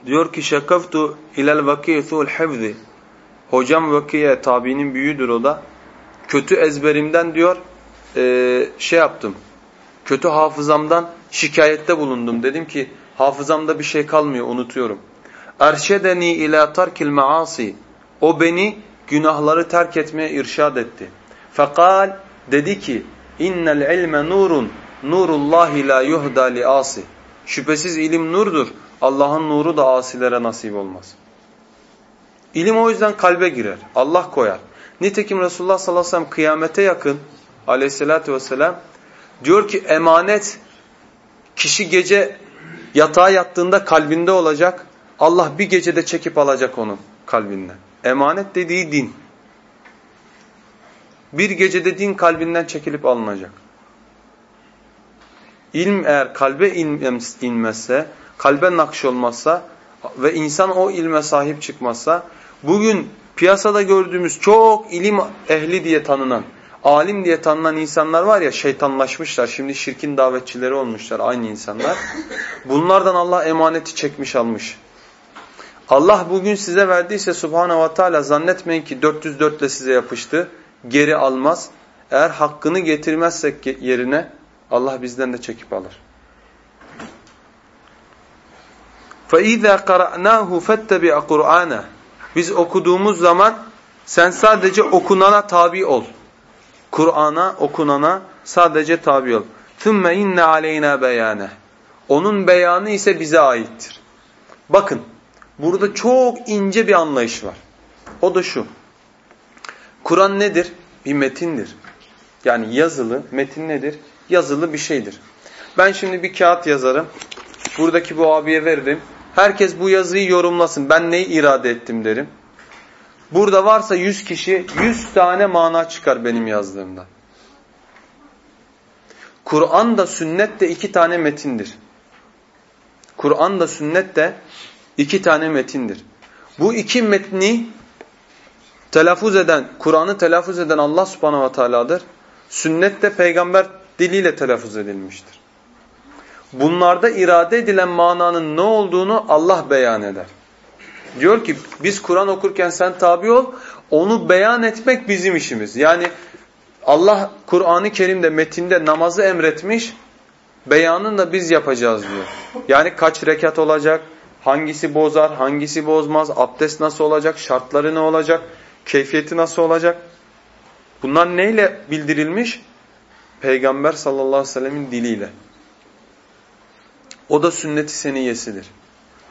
diyor ki şakaftu ilel vakiyethul hifzi Hocam Vakiye tabiinin büyüğüdür o da. Kötü ezberimden diyor e, şey yaptım. Kötü hafızamdan şikayette bulundum. Dedim ki hafızamda bir şey kalmıyor unutuyorum. Erşedeni ila tarkil maasi. O beni günahları terk etmeye irşad etti. Fekal dedi ki innel ilme nurun nurullahi la yuhda li asi. Şüphesiz ilim nurdur. Allah'ın nuru da asilere nasip olmaz. İlim o yüzden kalbe girer. Allah koyar. Nitekim Resulullah sallallahu aleyhi ve sellem kıyamete yakın aleyhissalatü vesselam diyor ki emanet kişi gece yatağa yattığında kalbinde olacak. Allah bir gecede çekip alacak onu kalbinden. Emanet dediği din. Bir gecede din kalbinden çekilip alınacak. İlm eğer kalbe inmezse, kalbe nakş olmazsa ve insan o ilme sahip çıkmazsa, bugün piyasada gördüğümüz çok ilim ehli diye tanınan, alim diye tanınan insanlar var ya şeytanlaşmışlar. Şimdi şirkin davetçileri olmuşlar aynı insanlar. Bunlardan Allah emaneti çekmiş almış. Allah bugün size verdiyse Subhanahu ve Teala zannetmeyin ki 404 ile size yapıştı Geri almaz. Eğer hakkını getirmezsek yerine Allah bizden de çekip alır. فَاِذَا قَرَأْنَاهُ فَاتَّبِعَ قُرْآنَهُ Biz okuduğumuz zaman sen sadece okunana tabi ol. Kur'an'a, okunana sadece tabi ol. ثُمَّ اِنَّ عَلَيْنَا بَيَانَهُ Onun beyanı ise bize aittir. Bakın, burada çok ince bir anlayış var. O da şu. Kur'an nedir? Bir metindir. Yani yazılı, metin nedir? Yazılı bir şeydir. Ben şimdi bir kağıt yazarım. Buradaki bu abiye veririm. Herkes bu yazıyı yorumlasın. Ben neyi irade ettim derim. Burada varsa 100 kişi 100 tane mana çıkar benim yazdığımda. Kur'an da sünnet de iki tane metindir. Kur'an da sünnet de iki tane metindir. Bu iki metni telaffuz eden, Kur'an'ı telaffuz eden Allah subhanahu ve teala'dır. Sünnet de peygamber diliyle telaffuz edilmiştir. Bunlarda irade edilen mananın ne olduğunu Allah beyan eder. Diyor ki biz Kur'an okurken sen tabi ol, onu beyan etmek bizim işimiz. Yani Allah Kur'an-ı Kerim'de metinde namazı emretmiş, beyanını da biz yapacağız diyor. Yani kaç rekat olacak, hangisi bozar, hangisi bozmaz, abdest nasıl olacak, şartları ne olacak, keyfiyeti nasıl olacak? Bunlar neyle bildirilmiş? Peygamber sallallahu aleyhi ve sellemin diliyle. O da sünnet-i seniyesidir.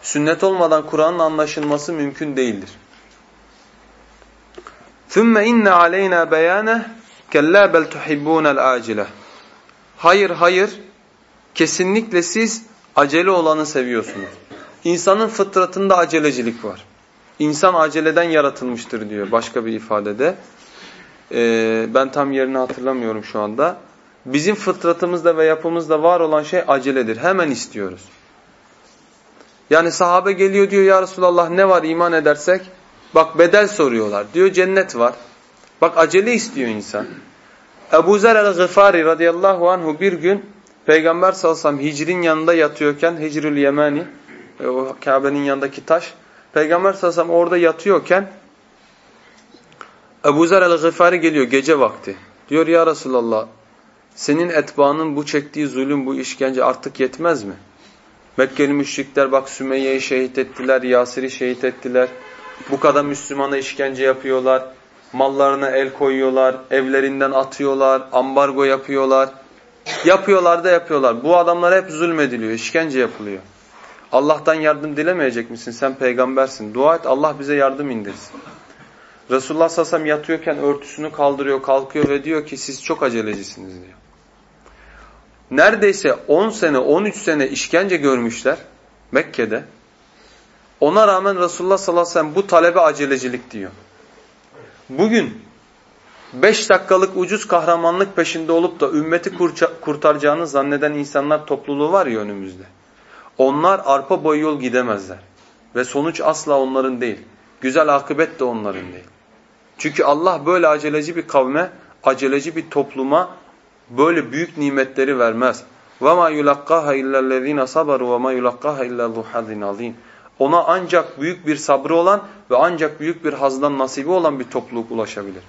Sünnet olmadan Kur'an'ın anlaşılması mümkün değildir. ثُمَّ اِنَّ عَلَيْنَا بَيَانَهِ كَلَّا بَلْ تُحِبُّونَ الْعَاجِلَةِ Hayır, hayır, kesinlikle siz acele olanı seviyorsunuz. İnsanın fıtratında acelecilik var. İnsan aceleden yaratılmıştır diyor başka bir ifadede. Ee, ben tam yerini hatırlamıyorum şu anda. Bizim fıtratımızda ve yapımızda var olan şey aceledir. Hemen istiyoruz. Yani sahabe geliyor diyor ya Resulallah ne var iman edersek? Bak bedel soruyorlar. Diyor cennet var. Bak acele istiyor insan. Ebu Zer el-Gıfari radıyallahu anhu bir gün Peygamber sallallahu aleyhi ve sellem hicrin yanında yatıyorken Hicril Yemani e, o Kabe'nin yanındaki taş Peygamber sallallahu aleyhi ve sellem orada yatıyorken Ebu Zer el-Gıfari geliyor gece vakti. Diyor ya Resulallah senin etbaanın bu çektiği zulüm, bu işkence artık yetmez mi? Mekkeli müşrikler bak Sümeyye'yi şehit ettiler, Yasir'i şehit ettiler. Bu kadar Müslümana işkence yapıyorlar. Mallarına el koyuyorlar, evlerinden atıyorlar, ambargo yapıyorlar. Yapıyorlar da yapıyorlar. Bu adamlara hep zulmediliyor, işkence yapılıyor. Allah'tan yardım dilemeyecek misin? Sen peygambersin. Dua et Allah bize yardım indirsin. Resulullah sallallahu yatıyorken örtüsünü kaldırıyor, kalkıyor ve diyor ki siz çok acelecisiniz diyor. Neredeyse 10 sene, 13 sene işkence görmüşler Mekke'de. Ona rağmen Resulullah sallallahu aleyhi ve sellem bu talebe acelecilik diyor. Bugün 5 dakikalık ucuz kahramanlık peşinde olup da ümmeti kurtaracağını zanneden insanlar topluluğu var ya önümüzde. Onlar arpa boyu yol gidemezler. Ve sonuç asla onların değil. Güzel akıbet de onların değil. Çünkü Allah böyle aceleci bir kavme, aceleci bir topluma böyle büyük nimetleri vermez. وَمَا يُلَقَّاهَا اِلَّا الَّذ۪ينَ صَبَرُوا وَمَا يُلَقَّاهَا اِلَّا ذُو حَظٍ عَظ۪يمٍ Ona ancak büyük bir sabrı olan ve ancak büyük bir hazdan nasibi olan bir topluluk ulaşabilir.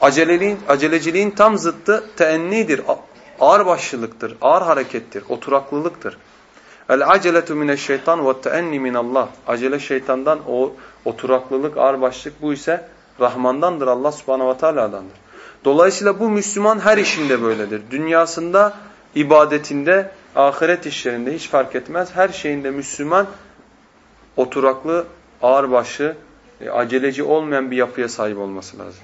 Aceleliğin, aceleciliğin tam zıttı teennidir, ağır başlılıktır, ağır harekettir, oturaklılıktır. El aceletu mineşşeytan ve teenni minallah. Acele şeytandan o oturaklılık, ağır başlık bu ise Rahmandandır, Allah subhanahu ve teala'dandır. Dolayısıyla bu Müslüman her işinde böyledir. Dünyasında, ibadetinde, ahiret işlerinde hiç fark etmez. Her şeyinde Müslüman oturaklı, ağırbaşlı, e, aceleci olmayan bir yapıya sahip olması lazım.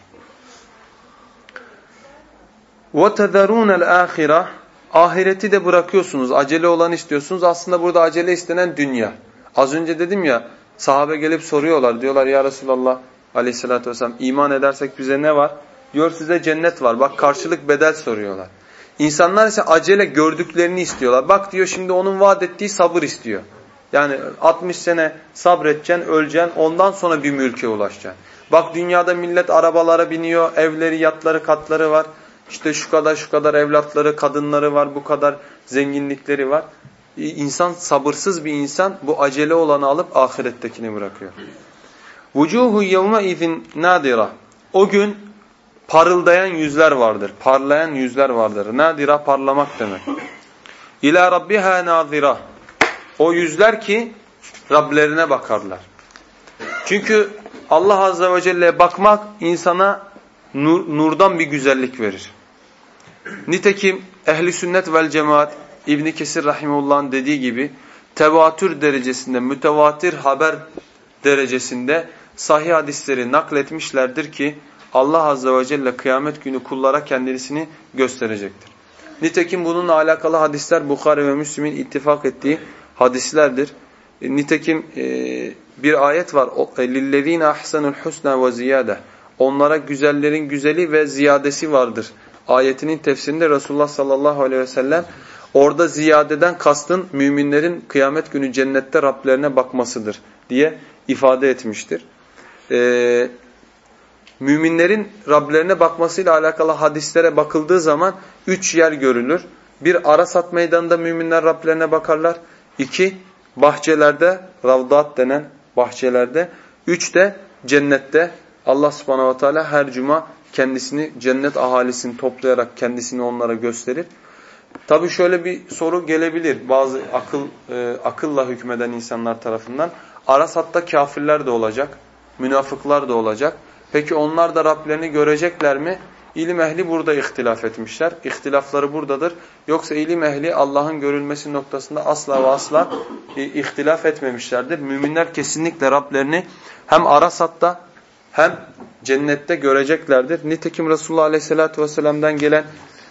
وَتَذَرُونَ الْآخِرَةِ Ahireti de bırakıyorsunuz, acele olan istiyorsunuz. Aslında burada acele istenen dünya. Az önce dedim ya, sahabe gelip soruyorlar. Diyorlar ya Resulallah aleyhissalatü vesselam iman edersek bize ne var? Diyor size cennet var. Bak karşılık bedel soruyorlar. İnsanlar ise acele gördüklerini istiyorlar. Bak diyor şimdi onun vaat ettiği sabır istiyor. Yani 60 sene sabredeceksin, öleceksin, ondan sonra bir mülke ulaşacaksın. Bak dünyada millet arabalara biniyor, evleri, yatları, katları var. İşte şu kadar şu kadar evlatları, kadınları var, bu kadar zenginlikleri var. İnsan sabırsız bir insan bu acele olanı alıp ahirettekini bırakıyor. Vucuhu yevme izin nadira. O gün parıldayan yüzler vardır. Parlayan yüzler vardır. Nadira parlamak demek. İlâ rabbiha nazira. O yüzler ki Rablerine bakarlar. Çünkü Allah Azze ve Celle'ye bakmak insana nur, nurdan bir güzellik verir. Nitekim ehli sünnet vel cemaat İbn Kesir rahimehullah'ın dediği gibi tevatür derecesinde, mütevatir haber derecesinde sahih hadisleri nakletmişlerdir ki Allah Azze ve Celle kıyamet günü kullara kendisini gösterecektir. Nitekim bununla alakalı hadisler Bukhari ve Müslim'in ittifak ettiği hadislerdir. E, nitekim e, bir ayet var. لِلَّذ۪ينَ اَحْسَنُ الْحُسْنَى وَزِيَادَةً Onlara güzellerin güzeli ve ziyadesi vardır. Ayetinin tefsirinde Resulullah sallallahu aleyhi ve sellem orada ziyadeden kastın müminlerin kıyamet günü cennette Rablerine bakmasıdır diye ifade etmiştir. Ee, müminlerin Rablerine bakmasıyla alakalı hadislere bakıldığı zaman üç yer görülür. Bir Arasat meydanında müminler Rablerine bakarlar. İki bahçelerde, ravdat denen bahçelerde. Üç de cennette Allah subhanahu ve teala her cuma kendisini cennet ahalisini toplayarak kendisini onlara gösterir. Tabi şöyle bir soru gelebilir bazı akıl e, akılla hükmeden insanlar tarafından. Arasat'ta kafirler de olacak, münafıklar da olacak. Peki onlar da Rablerini görecekler mi? İlim ehli burada ihtilaf etmişler. İhtilafları buradadır. Yoksa ilim ehli Allah'ın görülmesi noktasında asla ve asla ihtilaf etmemişlerdir. Müminler kesinlikle Rablerini hem Arasat'ta hem cennette göreceklerdir. Nitekim Resulullah Aleyhisselatü Vesselam'dan gelen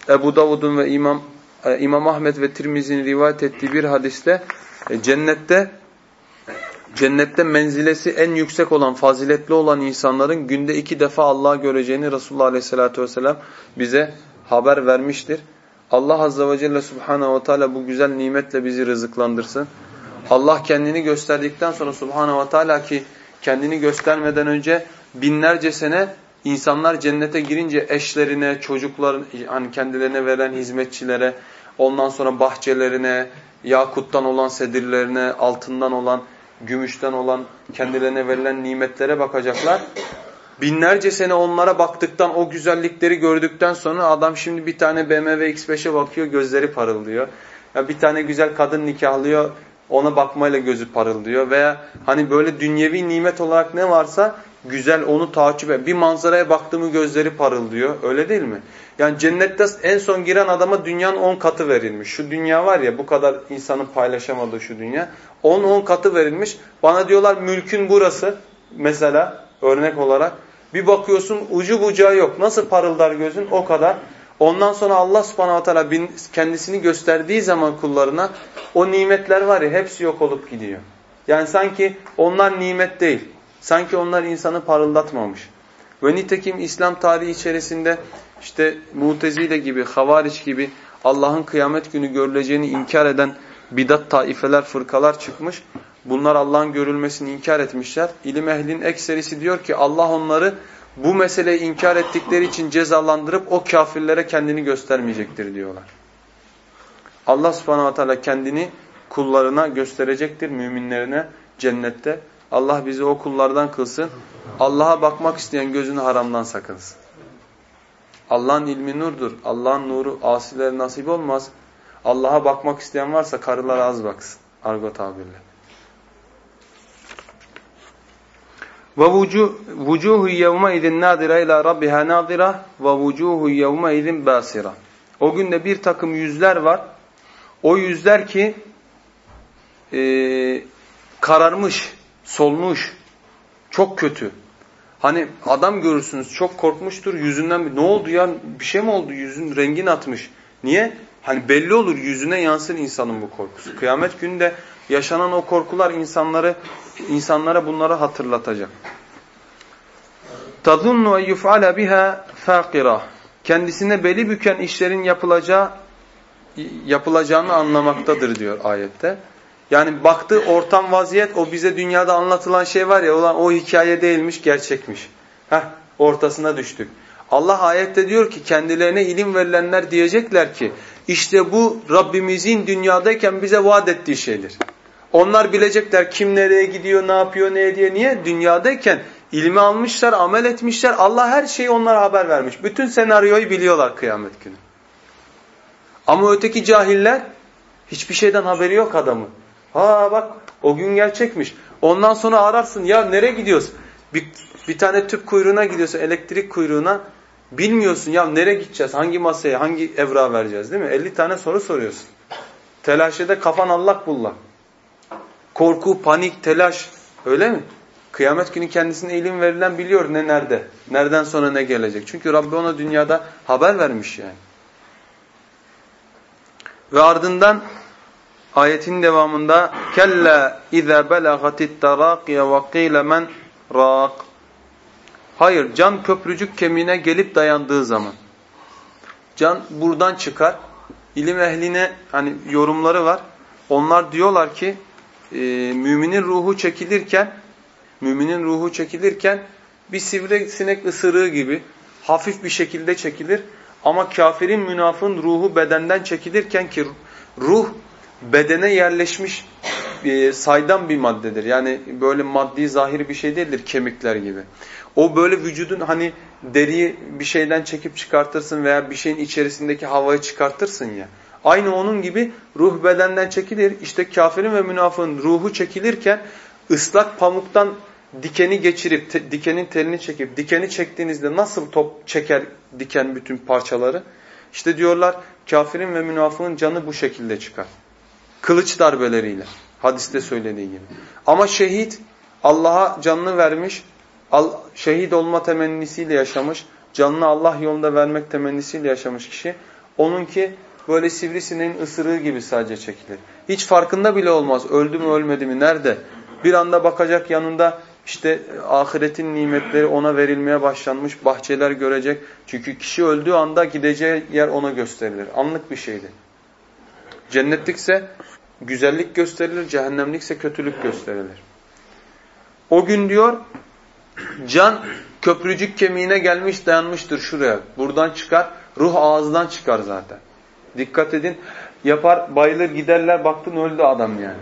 Ebu Davud'un ve İmam e, İmam Ahmet ve Tirmizi'nin rivayet ettiği bir hadiste e, cennette cennette menzilesi en yüksek olan, faziletli olan insanların günde iki defa Allah'ı göreceğini Resulullah Aleyhisselatü Vesselam bize haber vermiştir. Allah Azze ve Celle Subhanahu ve Teala bu güzel nimetle bizi rızıklandırsın. Allah kendini gösterdikten sonra Subhanahu ve Teala ki kendini göstermeden önce binlerce sene insanlar cennete girince eşlerine, çocukların hani kendilerine veren hizmetçilere, ondan sonra bahçelerine, yakuttan olan sedirlerine, altından olan, gümüşten olan kendilerine verilen nimetlere bakacaklar. Binlerce sene onlara baktıktan, o güzellikleri gördükten sonra adam şimdi bir tane BMW X5'e bakıyor, gözleri parıldıyor. Ya bir tane güzel kadın nikahlıyor, ona bakmayla gözü parıldıyor. Veya hani böyle dünyevi nimet olarak ne varsa güzel onu takip et. Bir manzaraya baktığımı gözleri parıldıyor. Öyle değil mi? Yani cennette en son giren adama dünyanın 10 katı verilmiş. Şu dünya var ya bu kadar insanın paylaşamadığı şu dünya. 10 10 katı verilmiş. Bana diyorlar mülkün burası mesela örnek olarak. Bir bakıyorsun ucu bucağı yok. Nasıl parıldar gözün o kadar. Ondan sonra Allah subhanahu teala kendisini gösterdiği zaman kullarına o nimetler var ya hepsi yok olup gidiyor. Yani sanki onlar nimet değil. Sanki onlar insanı parıldatmamış. Ve nitekim İslam tarihi içerisinde işte Mutezile gibi, Havariç gibi Allah'ın kıyamet günü görüleceğini inkar eden bidat taifeler, fırkalar çıkmış. Bunlar Allah'ın görülmesini inkar etmişler. İlim ehlinin ekserisi diyor ki Allah onları bu meseleyi inkar ettikleri için cezalandırıp o kafirlere kendini göstermeyecektir diyorlar. Allah subhanahu wa ta'ala kendini kullarına gösterecektir, müminlerine cennette. Allah bizi o kullardan kılsın. Allah'a bakmak isteyen gözünü haramdan sakınsın. Allah'ın ilmi nurdur. Allah'ın nuru asilere nasip olmaz. Allah'a bakmak isteyen varsa karılar az baksın. Argo tabirle. Ve vucuhu yevme idin nadira ila rabbiha nadira ve vucuhu yevme idin basira. O günde bir takım yüzler var. O yüzler ki e, kararmış, solmuş, çok kötü. Hani adam görürsünüz çok korkmuştur yüzünden ne oldu ya bir şey mi oldu yüzün rengin atmış. Niye? Hani belli olur yüzüne yansır insanın bu korkusu. Kıyamet gününde yaşanan o korkular insanları insanlara bunları hatırlatacak. Tadunnu en yuf'ala biha faqira. Kendisine beli büken işlerin yapılacağı yapılacağını anlamaktadır diyor ayette. Yani baktığı ortam vaziyet o bize dünyada anlatılan şey var ya olan o hikaye değilmiş gerçekmiş. Heh, ortasına düştük. Allah ayette diyor ki kendilerine ilim verilenler diyecekler ki işte bu Rabbimizin dünyadayken bize vaat ettiği şeydir. Onlar bilecekler kim nereye gidiyor, ne yapıyor, ne ediyor, niye? Dünyadayken ilmi almışlar, amel etmişler. Allah her şeyi onlara haber vermiş. Bütün senaryoyu biliyorlar kıyamet günü. Ama öteki cahiller hiçbir şeyden haberi yok adamın. Ha bak o gün gerçekmiş. Ondan sonra ararsın ya nereye gidiyorsun? Bir, bir tane tüp kuyruğuna gidiyorsun elektrik kuyruğuna. Bilmiyorsun ya nereye gideceğiz? Hangi masaya, hangi evra vereceğiz değil mi? 50 tane soru soruyorsun. Telaşede kafan allak bullak. Korku, panik, telaş. Öyle mi? Kıyamet günü kendisine ilim verilen biliyor ne nerede. Nereden sonra ne gelecek. Çünkü Rabbi ona dünyada haber vermiş yani. Ve ardından Ayetin devamında kella iza belagatit taraqiye ve qila men raq. Hayır, can köprücük kemiğine gelip dayandığı zaman. Can buradan çıkar. İlim ehline hani yorumları var. Onlar diyorlar ki e, müminin ruhu çekilirken müminin ruhu çekilirken bir sivrisinek ısırığı gibi hafif bir şekilde çekilir. Ama kafirin münafın ruhu bedenden çekilirken ki ruh bedene yerleşmiş e, saydam bir maddedir. Yani böyle maddi zahiri bir şey değildir kemikler gibi. O böyle vücudun hani deriyi bir şeyden çekip çıkartırsın veya bir şeyin içerisindeki havayı çıkartırsın ya. Aynı onun gibi ruh bedenden çekilir. İşte kafirin ve münafığın ruhu çekilirken ıslak pamuktan dikeni geçirip te, dikenin telini çekip dikeni çektiğinizde nasıl top çeker diken bütün parçaları? İşte diyorlar kafirin ve münafığın canı bu şekilde çıkar. Kılıç darbeleriyle. Hadiste söylediği gibi. Ama şehit Allah'a canını vermiş, şehit olma temennisiyle yaşamış, canını Allah yolunda vermek temennisiyle yaşamış kişi, onunki böyle sivrisineğin ısırığı gibi sadece çekilir. Hiç farkında bile olmaz. Öldü mü ölmedi mi nerede? Bir anda bakacak yanında işte ahiretin nimetleri ona verilmeye başlanmış bahçeler görecek. Çünkü kişi öldüğü anda gideceği yer ona gösterilir. Anlık bir şeydi. Cennetlikse güzellik gösterilir, cehennemlikse kötülük gösterilir. O gün diyor can köprücük kemiğine gelmiş dayanmıştır şuraya. Buradan çıkar. Ruh ağızdan çıkar zaten. Dikkat edin. Yapar bayılır giderler baktın öldü adam yani.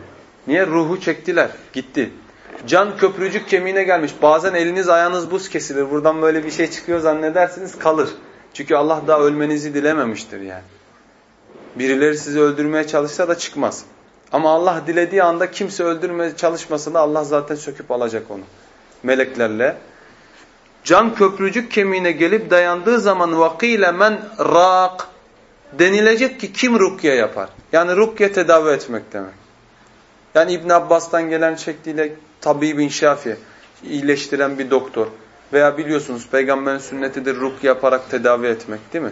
Niye? Ruhu çektiler. Gitti. Can köprücük kemiğine gelmiş. Bazen eliniz ayağınız buz kesilir. Buradan böyle bir şey çıkıyor zannedersiniz kalır. Çünkü Allah daha ölmenizi dilememiştir yani. Birileri sizi öldürmeye çalışsa da çıkmaz. Ama Allah dilediği anda kimse öldürmeye çalışmasa da Allah zaten söküp alacak onu. Meleklerle. Can köprücük kemiğine gelip dayandığı zaman vakile men rak denilecek ki kim rukye yapar? Yani rukye tedavi etmek demek. Yani İbn Abbas'tan gelen şekliyle tabibin şafi iyileştiren bir doktor veya biliyorsunuz peygamberin sünnetidir ruk yaparak tedavi etmek değil mi?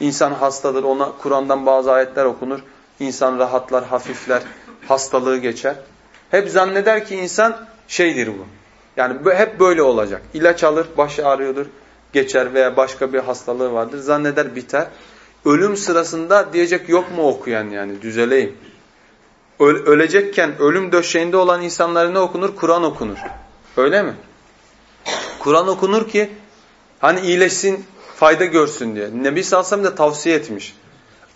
İnsan hastadır ona Kur'an'dan bazı ayetler okunur. İnsan rahatlar, hafifler, hastalığı geçer. Hep zanneder ki insan şeydir bu. Yani hep böyle olacak. İlaç alır, baş ağrıyordur, geçer veya başka bir hastalığı vardır. Zanneder biter. Ölüm sırasında diyecek yok mu okuyan yani düzeleyim. Ölecekken ölüm döşeğinde olan insanlara ne okunur? Kur'an okunur. Öyle mi? Kur'an okunur ki hani iyileşsin, fayda görsün diye. Nebi sallallahu aleyhi tavsiye etmiş.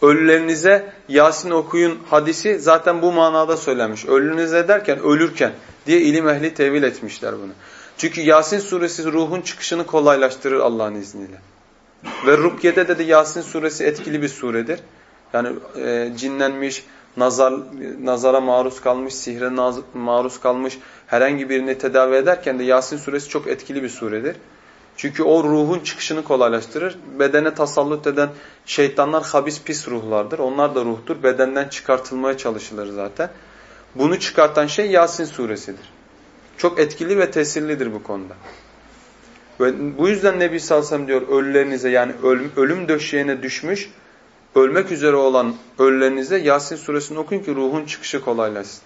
Ölülerinize Yasin okuyun hadisi zaten bu manada söylenmiş. Ölünüze derken ölürken diye ilim ehli tevil etmişler bunu. Çünkü Yasin suresi ruhun çıkışını kolaylaştırır Allah'ın izniyle. Ve Rukyede de, de Yasin suresi etkili bir suredir. Yani e, cinlenmiş, nazar nazara maruz kalmış, sihre maruz kalmış herhangi birini tedavi ederken de Yasin suresi çok etkili bir suredir. Çünkü o ruhun çıkışını kolaylaştırır. Bedene tasallut eden şeytanlar habis pis ruhlardır. Onlar da ruhtur. Bedenden çıkartılmaya çalışılır zaten. Bunu çıkartan şey Yasin suresidir. Çok etkili ve tesirlidir bu konuda. Ve bu yüzden Nebi sellem diyor ölülerinize yani ölüm, ölüm döşeğine düşmüş ölmek üzere olan ölülerinize Yasin suresini okuyun ki ruhun çıkışı kolaylaşsın.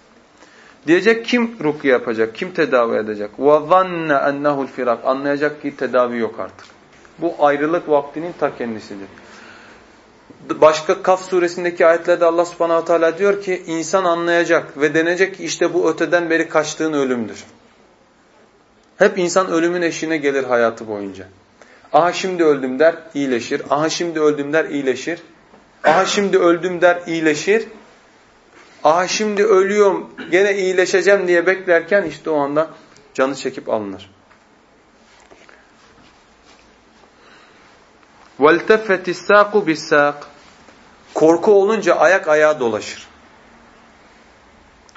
Diyecek kim rukiye yapacak, kim tedavi edecek? وَظَنَّ اَنَّهُ الْفِرَقِ Anlayacak ki tedavi yok artık. Bu ayrılık vaktinin ta kendisidir. Başka Kaf suresindeki ayetlerde Allah subhanahu teala diyor ki insan anlayacak ve denecek ki işte bu öteden beri kaçtığın ölümdür. Hep insan ölümün eşiğine gelir hayatı boyunca. Aha şimdi öldüm der iyileşir. Aha şimdi öldüm der iyileşir. Aha şimdi öldüm der iyileşir. Aha şimdi ölüyorum gene iyileşeceğim diye beklerken işte o anda canı çekip alınır. وَالْتَفَّتِ السَّاقُ بِالسَّاقِ Korku olunca ayak ayağa dolaşır.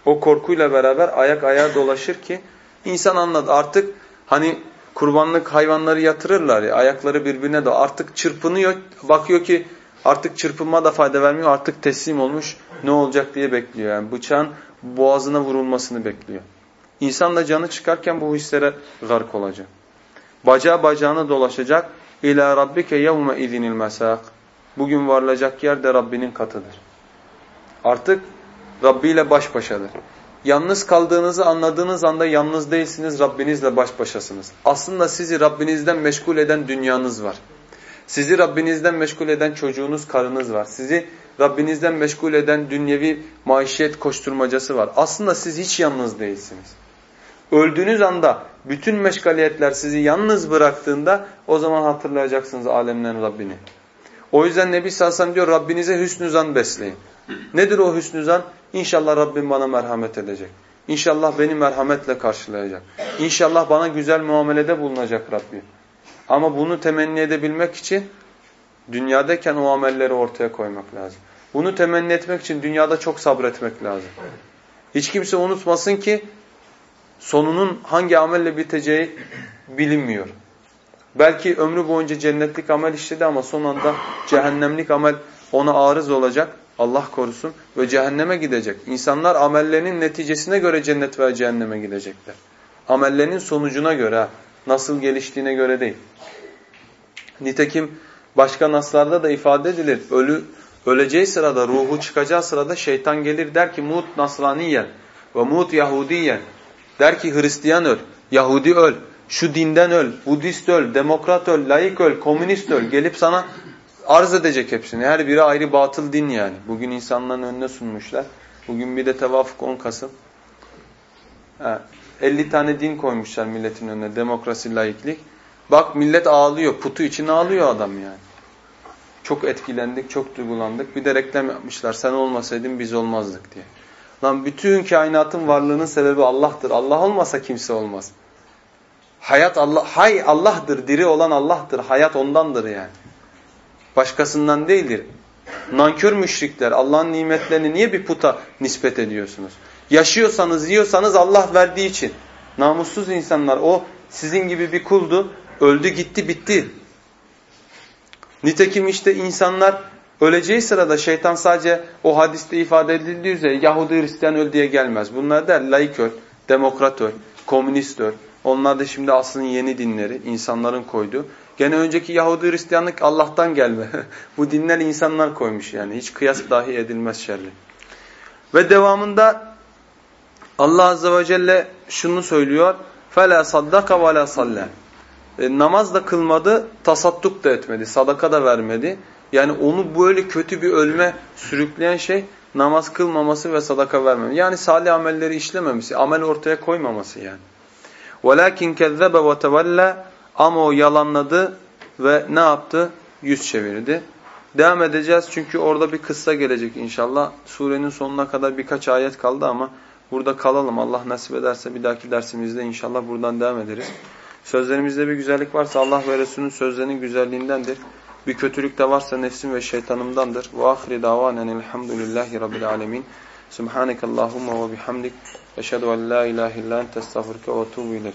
O korkuyla beraber ayak ayağa dolaşır ki insan anladı artık hani kurbanlık hayvanları yatırırlar ya ayakları birbirine de artık çırpınıyor bakıyor ki Artık çırpınma da fayda vermiyor. Artık teslim olmuş. Ne olacak diye bekliyor. Yani bıçağın boğazına vurulmasını bekliyor. İnsan da canı çıkarken bu hislere gark olacak. Bacağı bacağına dolaşacak. İlâ rabbike yevme izinil mesâk. Bugün varılacak yer de Rabbinin katıdır. Artık Rabbi ile baş başadır. Yalnız kaldığınızı anladığınız anda yalnız değilsiniz, Rabbinizle baş başasınız. Aslında sizi Rabbinizden meşgul eden dünyanız var. Sizi Rabbinizden meşgul eden çocuğunuz, karınız var. Sizi Rabbinizden meşgul eden dünyevi maişet koşturmacası var. Aslında siz hiç yalnız değilsiniz. Öldüğünüz anda bütün meşgaliyetler sizi yalnız bıraktığında o zaman hatırlayacaksınız alemlerin Rabbini. O yüzden Nebi Salsam diyor Rabbinize hüsnü zan besleyin. Nedir o hüsnü zan? İnşallah Rabbim bana merhamet edecek. İnşallah beni merhametle karşılayacak. İnşallah bana güzel muamelede bulunacak Rabbim. Ama bunu temenni edebilmek için dünyadayken o amelleri ortaya koymak lazım. Bunu temenni etmek için dünyada çok sabretmek lazım. Hiç kimse unutmasın ki sonunun hangi amelle biteceği bilinmiyor. Belki ömrü boyunca cennetlik amel işledi ama son anda cehennemlik amel ona arız olacak. Allah korusun ve cehenneme gidecek. İnsanlar amellerinin neticesine göre cennet veya cehenneme gidecekler. Amellerinin sonucuna göre, nasıl geliştiğine göre değil. Nitekim başka naslarda da ifade edilir. Ölü öleceği sırada, ruhu çıkacağı sırada şeytan gelir der ki mut nasraniyen ve mut yahudiyen. Der ki Hristiyan öl, Yahudi öl, şu dinden öl, Budist öl, demokrat öl, laik öl, komünist öl. Gelip sana arz edecek hepsini. Her biri ayrı batıl din yani. Bugün insanların önüne sunmuşlar. Bugün bir de tevafuk 10 Kasım. Ha, 50 tane din koymuşlar milletin önüne. Demokrasi, laiklik. Bak millet ağlıyor. Putu için ağlıyor adam yani. Çok etkilendik, çok duygulandık. Bir de reklam yapmışlar. Sen olmasaydın biz olmazdık diye. Lan bütün kainatın varlığının sebebi Allah'tır. Allah olmasa kimse olmaz. Hayat Allah, hay Allah'tır, diri olan Allah'tır. Hayat ondandır yani. Başkasından değildir. Nankör müşrikler Allah'ın nimetlerini niye bir puta nispet ediyorsunuz? Yaşıyorsanız, yiyorsanız Allah verdiği için. Namussuz insanlar o sizin gibi bir kuldu. Öldü gitti bitti. Nitekim işte insanlar öleceği sırada şeytan sadece o hadiste ifade edildiği üzere Yahudi Hristiyan öl diye gelmez. Bunlar der laik öl, demokrat öl, komünist öl. Onlar da şimdi aslında yeni dinleri insanların koyduğu. Gene önceki Yahudi Hristiyanlık Allah'tan gelme. Bu dinler insanlar koymuş yani. Hiç kıyas dahi edilmez şerli. Ve devamında Allah Azze ve Celle şunu söylüyor. فَلَا صَدَّقَ وَلَا صَلَّى e, Namaz da kılmadı, tasadduk da etmedi, sadaka da vermedi. Yani onu böyle kötü bir ölme sürükleyen şey namaz kılmaması ve sadaka vermemesi. Yani salih amelleri işlememesi, amel ortaya koymaması yani. وَلَكِنْ كَذَّبَ وَتَوَلَّى Ama o yalanladı ve ne yaptı? Yüz çevirdi. Devam edeceğiz çünkü orada bir kıssa gelecek inşallah. Surenin sonuna kadar birkaç ayet kaldı ama burada kalalım. Allah nasip ederse bir dahaki dersimizde inşallah buradan devam ederiz. Sözlerimizde bir güzellik varsa Allah ve Resulünün sözlerinin güzelliğindendir. Bir kötülük de varsa nefsim ve şeytanımdandır. Ve ahri davanen elhamdülillahi rabbil alemin. Subhanekallahumma ve bihamdik. Eşhedü en la ilahe illa ente estağfurke ve etûbü.